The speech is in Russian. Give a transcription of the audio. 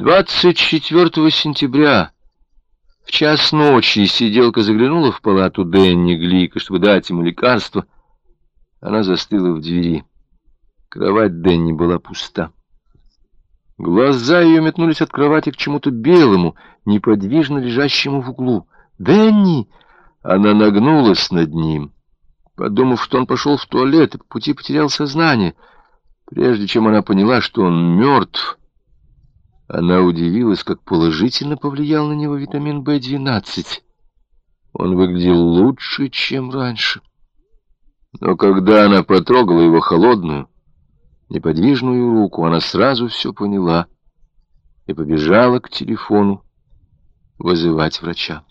24 сентября в час ночи сиделка заглянула в палату Дэнни Глика, чтобы дать ему лекарство. Она застыла в двери. Кровать Дэнни была пуста. Глаза ее метнулись от кровати к чему-то белому, неподвижно лежащему в углу. «Дэнни!» Она нагнулась над ним, подумав, что он пошел в туалет и по пути потерял сознание. Прежде чем она поняла, что он мертв, она удивилась, как положительно повлиял на него витамин В-12. Он выглядел лучше, чем раньше. Но когда она потрогала его холодную, неподвижную руку, она сразу все поняла и побежала к телефону вызывать врача.